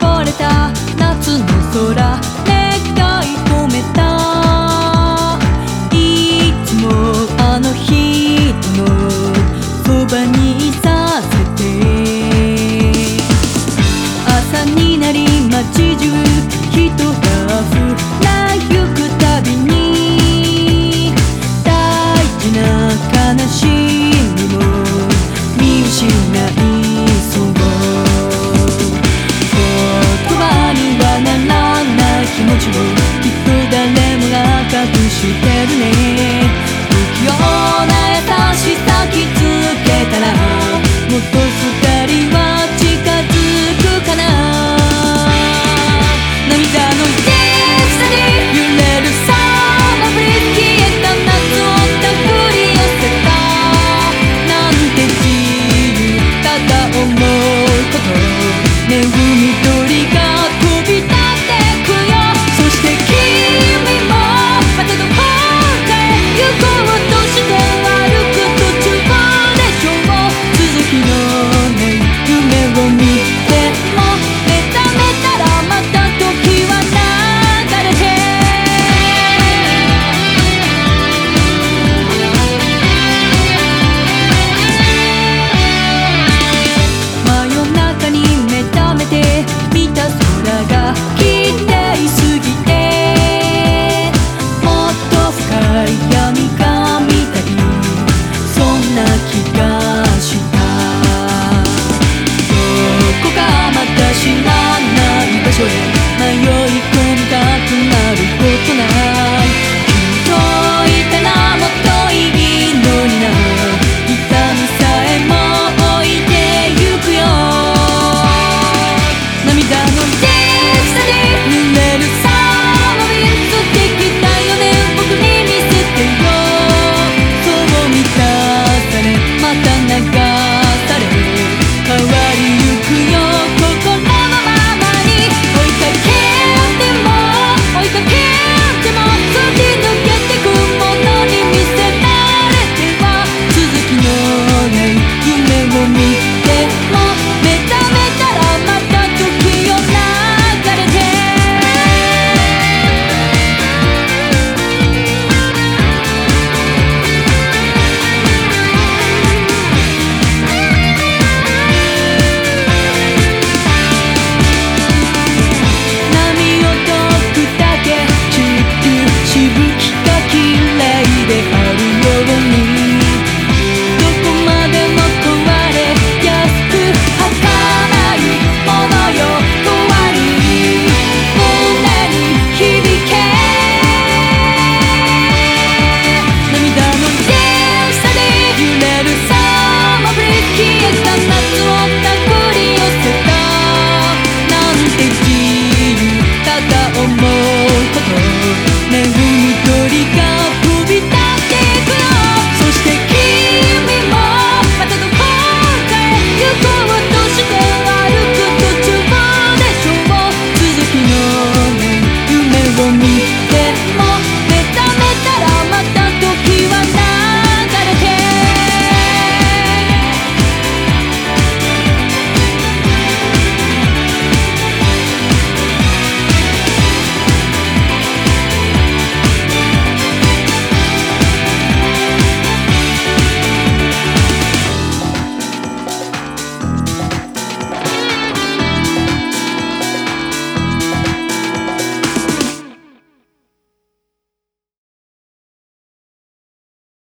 これた。夏の空願い褒めた。いつもあの日のそばにいさせて。朝になり街中人がな悲しみも見失い